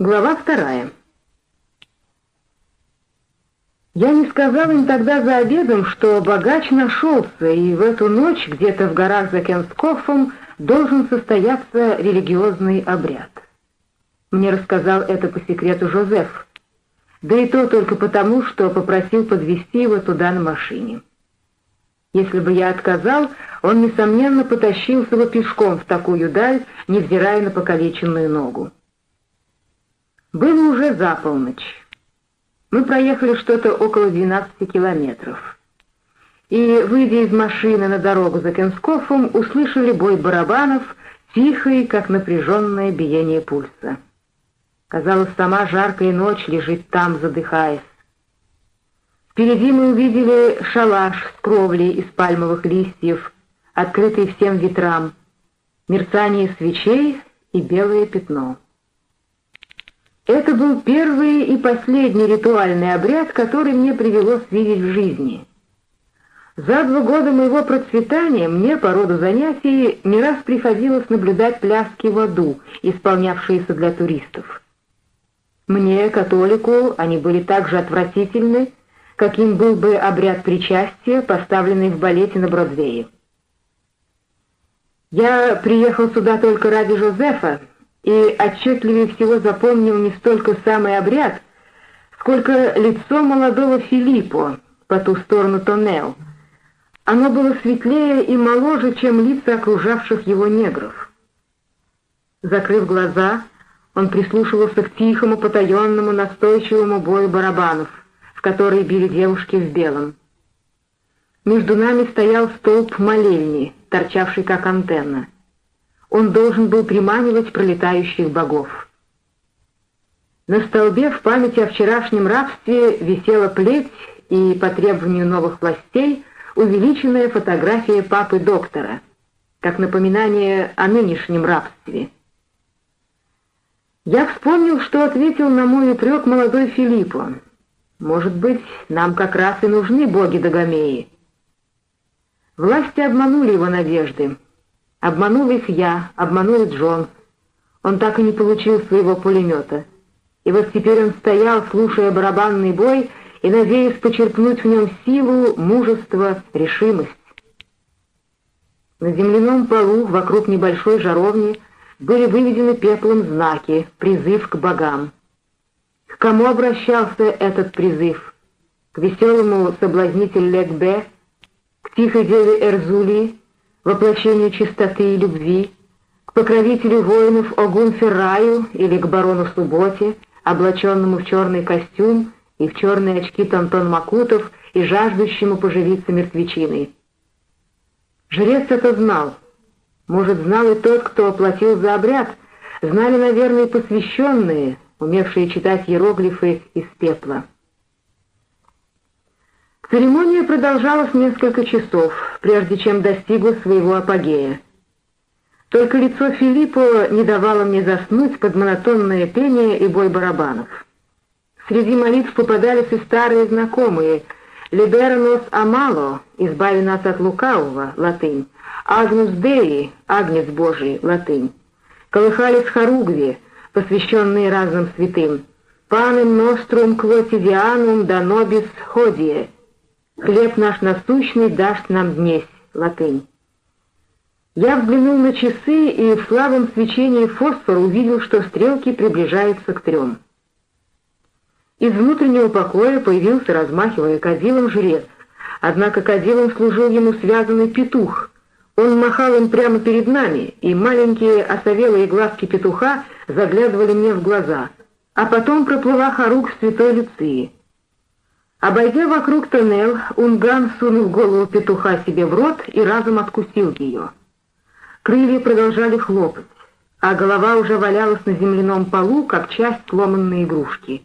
Глава вторая. Я не сказал им тогда за обедом, что богач нашелся, и в эту ночь где-то в горах за Кенскофом должен состояться религиозный обряд. Мне рассказал это по секрету Жозеф, да и то только потому, что попросил подвезти его туда на машине. Если бы я отказал, он, несомненно, потащился бы пешком в такую даль, невзирая на покалеченную ногу. Было уже за полночь. Мы проехали что-то около 12 километров. И, выйдя из машины на дорогу за Кенскофом, услышали бой барабанов, тихий, как напряженное биение пульса. Казалось, сама жаркая ночь лежит там, задыхаясь. Впереди мы увидели шалаш с кровлей из пальмовых листьев, открытый всем ветрам, мерцание свечей и белое пятно. Это был первый и последний ритуальный обряд, который мне привелось видеть в жизни. За два года моего процветания мне по роду занятий не раз приходилось наблюдать пляски в аду, исполнявшиеся для туристов. Мне, католику, они были так же отвратительны, каким был бы обряд причастия, поставленный в балете на Бродвее. Я приехал сюда только ради Жозефа, и отчетливее всего запомнил не столько самый обряд, сколько лицо молодого Филиппо по ту сторону Тоннел. Оно было светлее и моложе, чем лица окружавших его негров. Закрыв глаза, он прислушивался к тихому, потаенному, настойчивому бою барабанов, в которые били девушки в белом. Между нами стоял столб молельни, торчавший как антенна он должен был приманивать пролетающих богов. На столбе в памяти о вчерашнем рабстве висела плеть и, по требованию новых властей, увеличенная фотография папы-доктора, как напоминание о нынешнем рабстве. Я вспомнил, что ответил на мой упрек молодой Филиппо. Может быть, нам как раз и нужны боги Дагомеи. Власти обманули его надежды. Обманул их я, обманул Джон. Он так и не получил своего пулемета. И вот теперь он стоял, слушая барабанный бой, и надеясь почерпнуть в нем силу, мужество, решимость. На земляном полу вокруг небольшой жаровни были выведены пеплом знаки, призыв к богам. К кому обращался этот призыв? К веселому соблазнителю Легбе, к тихой деве Эрзули, воплощению чистоты и любви, к покровителю воинов Огун Ферраю или к барону Субботе, облаченному в черный костюм и в черные очки Тантон Макутов и жаждущему поживиться мертвечиной. Жрец это знал. Может, знал и тот, кто оплатил за обряд, знали, наверное, и посвященные, умевшие читать иероглифы из пепла. Церемония продолжалась несколько часов, прежде чем достигла своего апогея. Только лицо Филиппа не давало мне заснуть под монотонное пение и бой барабанов. Среди молитв попадались и старые знакомые «Либера нос амало» «Избави нас от лукавого» латынь, «Агнус Деи» «Агнец Божий» латынь, колыхались хоругви, посвященные разным святым, «Панем нострум квотидианум да нобис ходие» «Хлеб наш насущный даст нам днесь» — латынь. Я взглянул на часы и в слабом свечении фосфора увидел, что стрелки приближаются к трем. Из внутреннего покоя появился, размахивая кадилом, жрец. Однако кадилом служил ему связанный петух. Он махал им прямо перед нами, и маленькие осовелые глазки петуха заглядывали мне в глаза, а потом проплыла хоруг святой Люции. Обойдя вокруг тоннель, Унган сунул голову петуха себе в рот и разом откусил ее. Крылья продолжали хлопать, а голова уже валялась на земляном полу, как часть сломанной игрушки.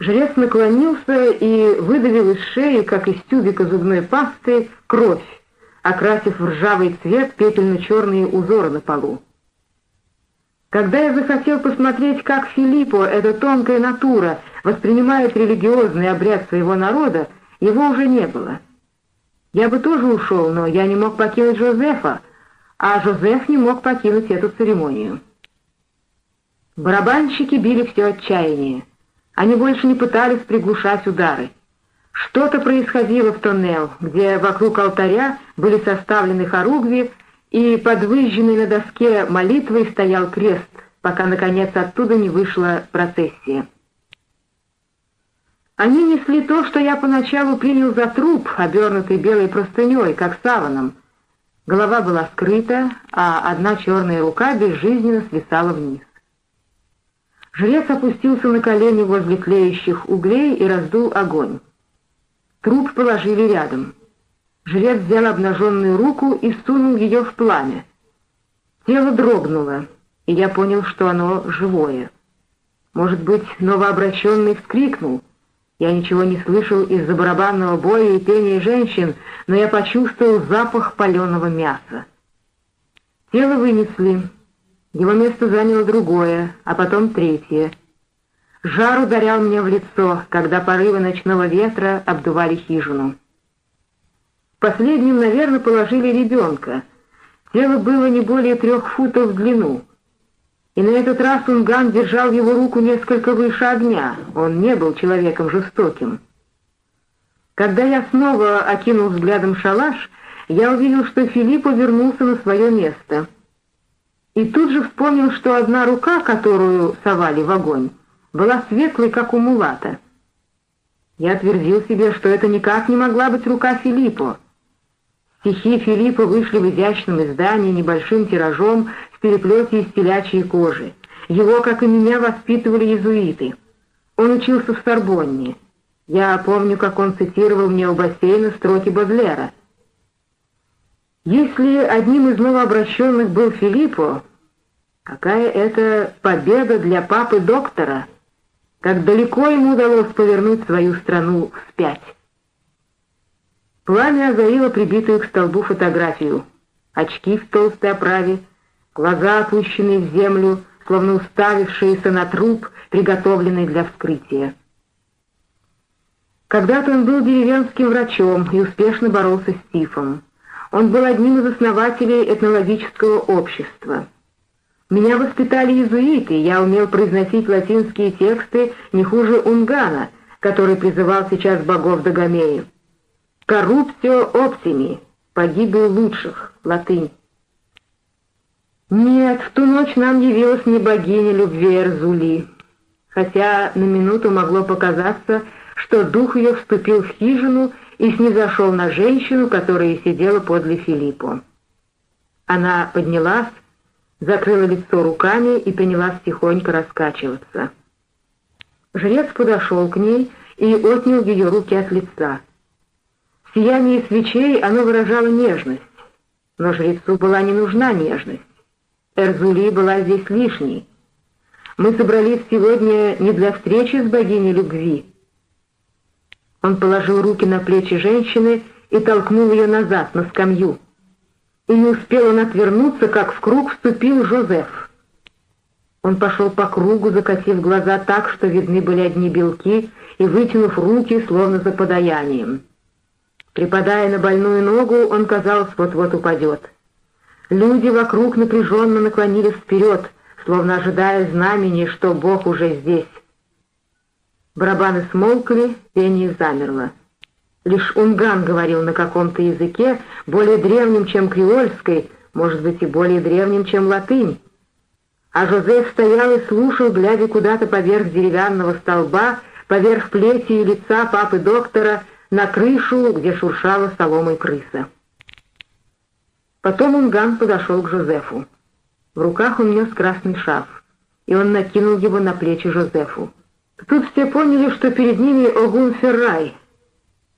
Жрец наклонился и выдавил из шеи, как из тюбика зубной пасты, кровь, окрасив в ржавый цвет пепельно-черные узоры на полу. Когда я захотел посмотреть, как Филиппо, эта тонкая натура, воспринимает религиозный обряд своего народа, его уже не было. Я бы тоже ушел, но я не мог покинуть Жозефа, а Жозеф не мог покинуть эту церемонию. Барабанщики били все отчаяние. Они больше не пытались приглушать удары. Что-то происходило в тоннел, где вокруг алтаря были составлены хоругви, и под выжженной на доске молитвой стоял крест, пока, наконец, оттуда не вышла процессия. Они несли то, что я поначалу принял за труп, обернутый белой простыней, как саваном. Голова была скрыта, а одна черная рука безжизненно свисала вниз. Жрец опустился на колени возле клеящих углей и раздул огонь. Труп положили рядом. Жрец взял обнаженную руку и сунул ее в пламя. Тело дрогнуло, и я понял, что оно живое. Может быть, новообращенный вскрикнул. Я ничего не слышал из-за барабанного боя и пения женщин, но я почувствовал запах паленого мяса. Тело вынесли. Его место заняло другое, а потом третье. Жар ударял мне в лицо, когда порывы ночного ветра обдували хижину. Последним, наверное, положили ребенка. Тело было не более трех футов в длину. И на этот раз Унган держал его руку несколько выше огня. Он не был человеком жестоким. Когда я снова окинул взглядом шалаш, я увидел, что Филиппо вернулся на свое место. И тут же вспомнил, что одна рука, которую совали в огонь, была светлой, как у мулата. Я твердил себе, что это никак не могла быть рука Филиппо. Стихи Филиппа вышли в изящном издании небольшим тиражом в переплете из телячьей кожи. Его, как и меня, воспитывали иезуиты. Он учился в Сорбонне. Я помню, как он цитировал мне у бассейна строки Бодлера. Если одним из новообращенных был Филиппо, какая это победа для папы-доктора, как далеко ему удалось повернуть свою страну вспять. Пламя озарило прибитую к столбу фотографию. Очки в толстой оправе, глаза опущенные в землю, словно уставившиеся на труп, приготовленный для вскрытия. Когда-то он был деревенским врачом и успешно боролся с тифом. Он был одним из основателей этнологического общества. Меня воспитали иезуиты, я умел произносить латинские тексты не хуже Унгана, который призывал сейчас богов Дагомея. «Коррупцио оптими» — погибель лучших, латынь. Нет, в ту ночь нам явилась не богиня любви Эрзули, хотя на минуту могло показаться, что дух ее вступил в хижину и снизошел на женщину, которая сидела подле Филиппа. Она поднялась, закрыла лицо руками и принялась тихонько раскачиваться. Жрец подошел к ней и отнял ее руки от лица. В сиянии свечей оно выражало нежность, но жрецу была не нужна нежность. Эрзули была здесь лишней. Мы собрались сегодня не для встречи с богиней любви. Он положил руки на плечи женщины и толкнул ее назад, на скамью. И не успел он отвернуться, как в круг вступил Жозеф. Он пошел по кругу, закатив глаза так, что видны были одни белки, и вытянув руки, словно за подаянием. Припадая на больную ногу, он, казалось, вот-вот упадет. Люди вокруг напряженно наклонились вперед, словно ожидая знамени, что Бог уже здесь. Барабаны смолкли, пение замерло. Лишь Унган говорил на каком-то языке, более древнем, чем креольской, может быть, и более древнем, чем латынь. А Жозеф стоял и слушал, глядя куда-то поверх деревянного столба, поверх плети и лица папы-доктора, на крышу, где шуршала соломой крыса. Потом Унган подошел к Жозефу. В руках он нес красный шарф, и он накинул его на плечи Жозефу. Тут все поняли, что перед ними Огун Феррай.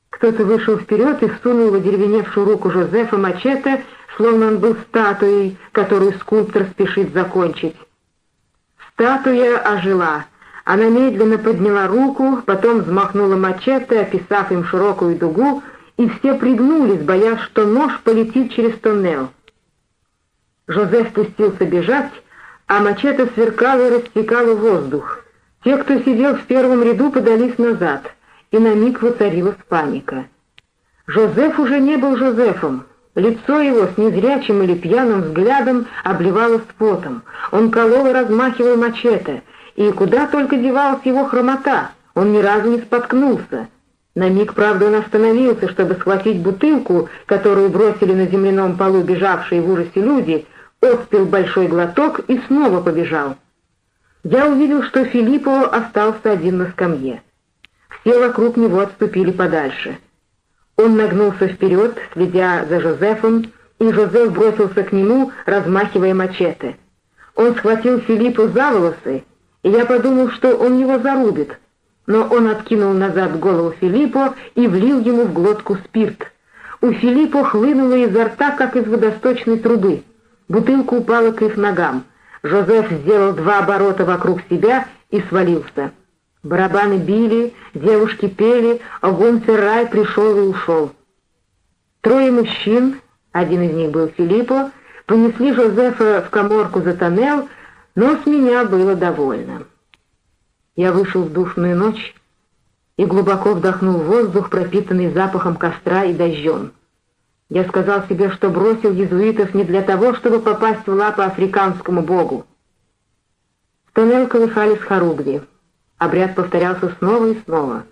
Кто-то вышел вперед и сунул в одеревеневшую руку Жозефа мачете, словно он был статуей, которую скульптор спешит закончить. Статуя ожила — она медленно подняла руку, потом взмахнула мачете, описав им широкую дугу, и все пригнулись, боясь, что нож полетит через тоннель. Жозеф спустился бежать, а мачете сверкала и рассекала воздух. Те, кто сидел в первом ряду, подались назад, и на миг воцарилась паника. Жозеф уже не был Жозефом, Лицо его с незрячим или пьяным взглядом обливалось потом. Он колол и размахивал мачете, и куда только девалась его хромота, он ни разу не споткнулся. На миг, правда, он остановился, чтобы схватить бутылку, которую бросили на земляном полу бежавшие в ужасе люди, отпил большой глоток и снова побежал. Я увидел, что Филиппо остался один на скамье. Все вокруг него отступили подальше. Он нагнулся вперед, следя за Жозефом, и Жозеф бросился к нему, размахивая мачете. Он схватил Филиппу за волосы, я подумал, что он его зарубит, но он откинул назад голову Филиппо и влил ему в глотку спирт. У Филиппо хлынуло изо рта, как из водосточной трубы. Бутылка упала к их ногам. Жозеф сделал два оборота вокруг себя и свалился. Барабаны били, девушки пели, а Гонферрай пришел и ушел. Трое мужчин, один из них был Филиппо, понесли Жозефа в коморку за тоннел, но с меня было довольно. Я вышел в душную ночь и глубоко вдохнул воздух, пропитанный запахом костра и дождем. Я сказал себе, что бросил езуитов не для того, чтобы попасть в лапы африканскому богу. В тоннель колыхались хоругви. Обряд повторялся снова и снова.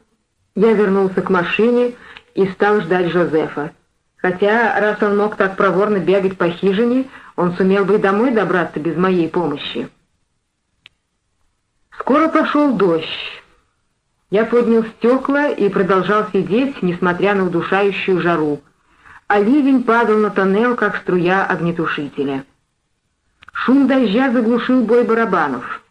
Я вернулся к машине и стал ждать Жозефа. Хотя, раз он мог так проворно бегать по хижине, он сумел бы и домой добраться без моей помощи. Скоро пошел дождь. Я поднял стекла и продолжал сидеть, несмотря на удушающую жару, а ливень падал на тоннел, как струя огнетушителя. Шум дождя заглушил бой барабанов.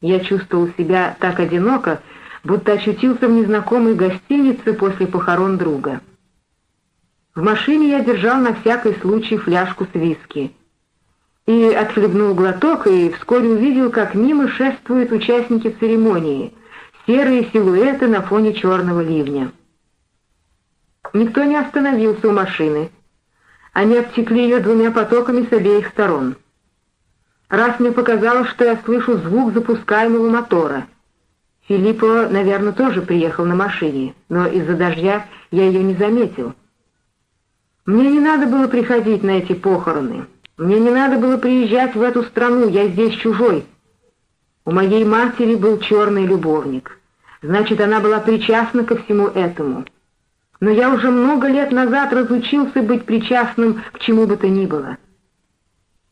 Я чувствовал себя так одиноко, будто очутился в незнакомой гостинице после похорон друга. В машине я держал на всякий случай фляжку с виски. И отхлебнул глоток, и вскоре увидел, как мимо шествуют участники церемонии, серые силуэты на фоне черного ливня. Никто не остановился у машины. Они обтекли ее двумя потоками с обеих сторон — раз мне показалось, что я слышу звук запускаемого мотора. Филиппо, наверное, тоже приехал на машине, но из-за дождя я ее не заметил. Мне не надо было приходить на эти похороны. Мне не надо было приезжать в эту страну, я здесь чужой. У моей матери был черный любовник. Значит, она была причастна ко всему этому. Но я уже много лет назад разучился быть причастным к чему бы то ни было.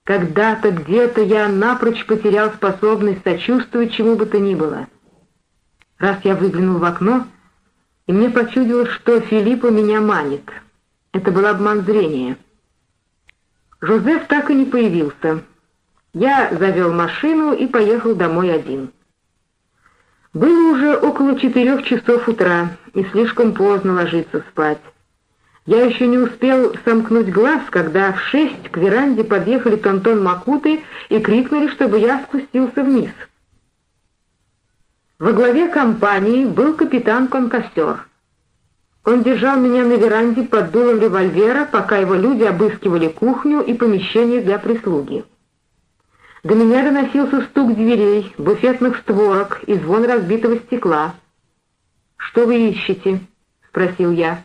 Когда-то где-то я напрочь потерял способность сочувствовать чему бы то ни было. Раз я выглянул в окно, и мне почудилось, что Филиппа меня манит. Это был обман зрения. Жозеф так и не появился. Я завел машину и поехал домой один. Было уже около четырех часов утра, и слишком поздно ложиться спать. Я еще не успел сомкнуть глаз, когда в шесть к веранде подъехали Тонтон Макуты и крикнули, чтобы я спустился вниз. Во главе компании был капитан Конкостер. Он держал меня на веранде под дулом револьвера, пока его люди обыскивали кухню и помещение для прислуги. До меня доносился стук дверей, буфетных створок и звон разбитого стекла. «Что вы ищете?» — спросил я.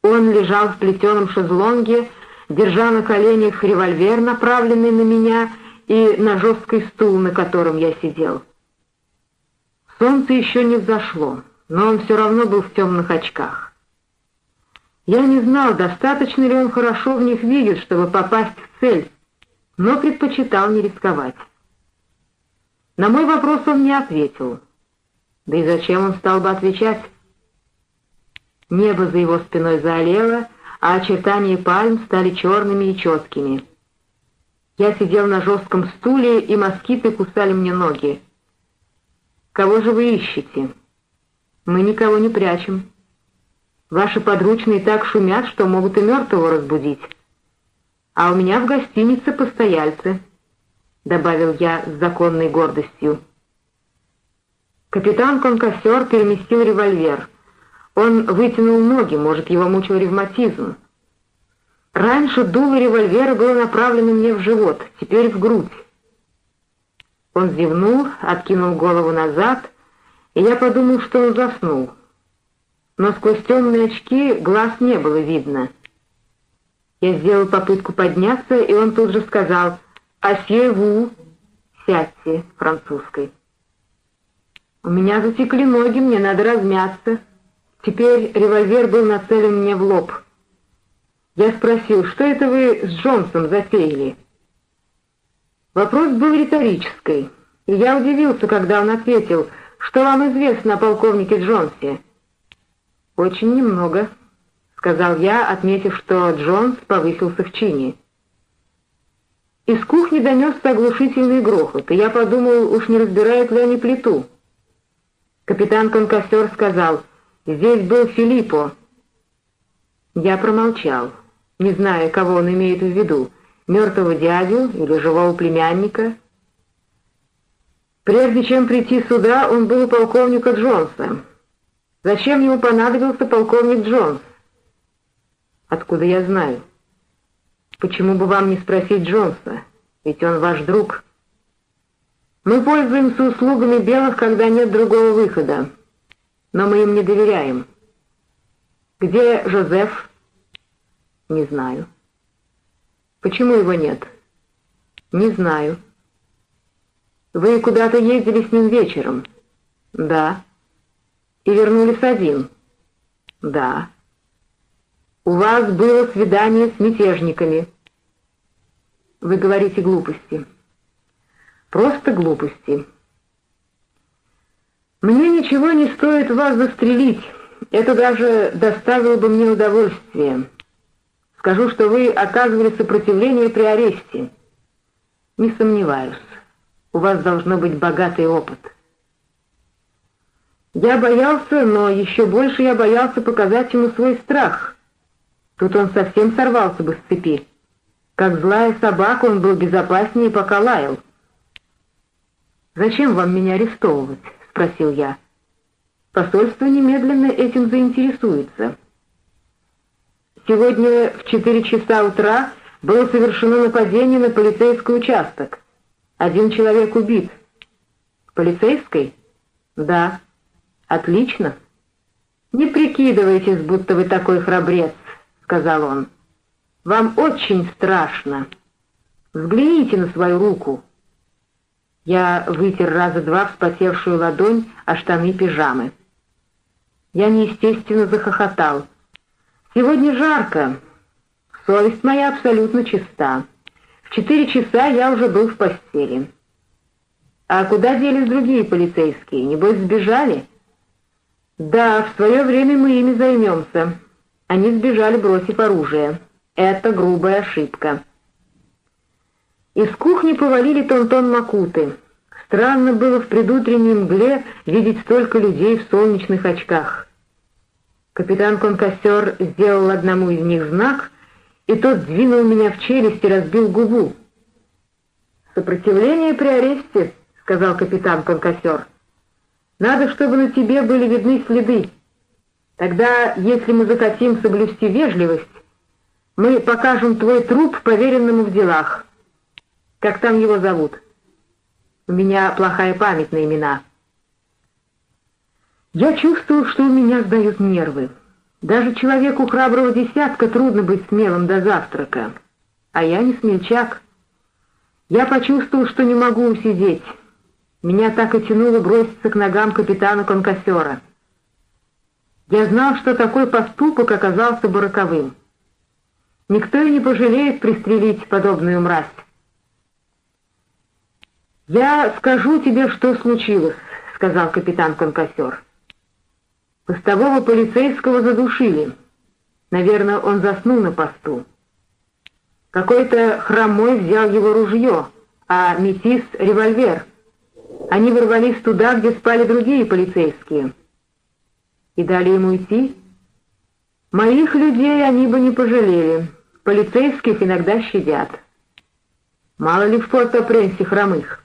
Он лежал в плетеном шезлонге, держа на коленях револьвер, направленный на меня, и на жесткий стул, на котором я сидел. Солнце еще не взошло, но он все равно был в темных очках. Я не знал, достаточно ли он хорошо в них видит, чтобы попасть в цель, но предпочитал не рисковать. На мой вопрос он не ответил. Да и зачем он стал бы отвечать? Небо за его спиной заолело, а очертания пальм стали черными и четкими. Я сидел на жестком стуле, и москиты кусали мне ноги. «Кого же вы ищете?» «Мы никого не прячем. Ваши подручные так шумят, что могут и мертвого разбудить. А у меня в гостинице постояльцы», — добавил я с законной гордостью. Капитан Конкассер переместил револьвер — он вытянул ноги, может, его мучил ревматизм. Раньше дуло револьвера было направлено мне в живот, теперь в грудь. Он зевнул, откинул голову назад, и я подумал, что он заснул. Но сквозь темные очки глаз не было видно. Я сделал попытку подняться, и он тут же сказал «Асьеву!» «Сядьте» французской. У меня затекли ноги, мне надо размяться. Теперь револьвер был нацелен мне в лоб. Я спросил, что это вы с Джонсом затеяли? Вопрос был риторический, и я удивился, когда он ответил, что вам известно о полковнике Джонсе. «Очень немного», — сказал я, отметив, что Джонс повысился в чине. Из кухни донесся оглушительный грохот, и я подумал, уж не разбирают ли они плиту. Капитан Конкассер сказал, «Здесь был Филиппо». Я промолчал, не зная, кого он имеет в виду мертвого дядю или живого племянника. Прежде чем прийти сюда, он был у полковника Джонса. Зачем ему понадобился полковник Джонс? Откуда я знаю? Почему бы вам не спросить Джонса? Ведь он ваш друг. Мы пользуемся услугами белых, когда нет другого выхода. Но мы им не доверяем. Где Жозеф? Не знаю. Почему его нет? Не знаю. Вы куда-то ездили с ним вечером? Да. И вернулись один? Да. У вас было свидание с мятежниками. Вы говорите глупости. Просто глупости. Мне ничего не стоит вас застрелить. Это даже доставило бы мне удовольствие. Скажу, что вы оказывали сопротивление при аресте. Не сомневаюсь. У вас должно быть богатый опыт. Я боялся, но еще больше я боялся показать ему свой страх. Тут он совсем сорвался бы с цепи. Как злая собака он был безопаснее, пока лаял. «Зачем вам меня арестовывать?» — спросил я. «Посольство немедленно этим заинтересуется». Сегодня в 4 часа утра было совершено нападение на полицейский участок. Один человек убит. Полицейский? Да. Отлично. Не прикидывайтесь, будто вы такой храбрец, сказал он. Вам очень страшно. Взгляните на свою руку. Я вытер раза два вспотевшую ладонь о штаны пижамы. Я неестественно захохотал. Сегодня жарко. Совесть моя абсолютно чиста. В четыре часа я уже был в постели. А куда делись другие полицейские? Небось, сбежали? Да, в свое время мы ими займемся. Они сбежали, бросив оружие. Это грубая ошибка. Из кухни повалили тонтон Макуты. Странно было в предутренней мгле видеть столько людей в солнечных очках. Капитан Конкассер сделал одному из них знак, и тот двинул меня в челюсть и разбил губу. «Сопротивление при аресте», — сказал капитан Конкассер. «Надо, чтобы на тебе были видны следы. Тогда, если мы захотим соблюсти вежливость, мы покажем твой труп поверенному в делах. Как там его зовут? У меня плохая память на имена». Я чувствовал, что у меня сдают нервы. Даже человеку храброго десятка трудно быть смелым до завтрака. А я не смельчак. Я почувствовал, что не могу усидеть. Меня так и тянуло броситься к ногам капитана Конкассера. Я знал, что такой поступок оказался бы роковым. Никто и не пожалеет пристрелить подобную мразь. «Я скажу тебе, что случилось», — сказал капитан Конкассер. Постового полицейского задушили. Наверное, он заснул на посту. Какой-то хромой взял его ружье, а метис — револьвер. Они ворвались туда, где спали другие полицейские. И дали ему идти. Моих людей они бы не пожалели. Полицейских иногда щадят. Мало ли в Порто-Пренсе хромых.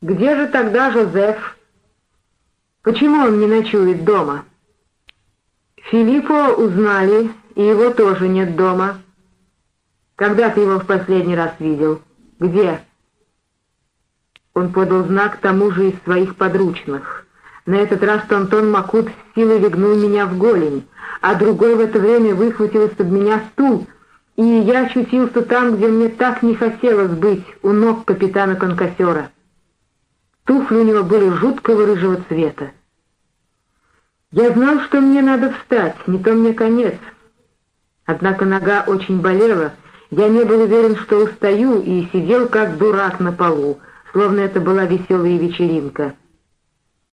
Где же тогда Жозеф? Почему он не ночует дома? Филиппо узнали, и его тоже нет дома. Когда ты его в последний раз видел? Где? Он подал знак тому же из своих подручных. На этот раз Тонтон Макут с силой легнул меня в голень, а другой в это время выхватил из-под меня стул и я очутился там, где мне так не хотелось быть, у ног капитана-конкассера. Туфли у него были жуткого рыжего цвета. Я знал, что мне надо встать, не то мне конец. Однако нога очень болела, я не был уверен, что устаю, и сидел как дурак на полу, словно это была веселая вечеринка.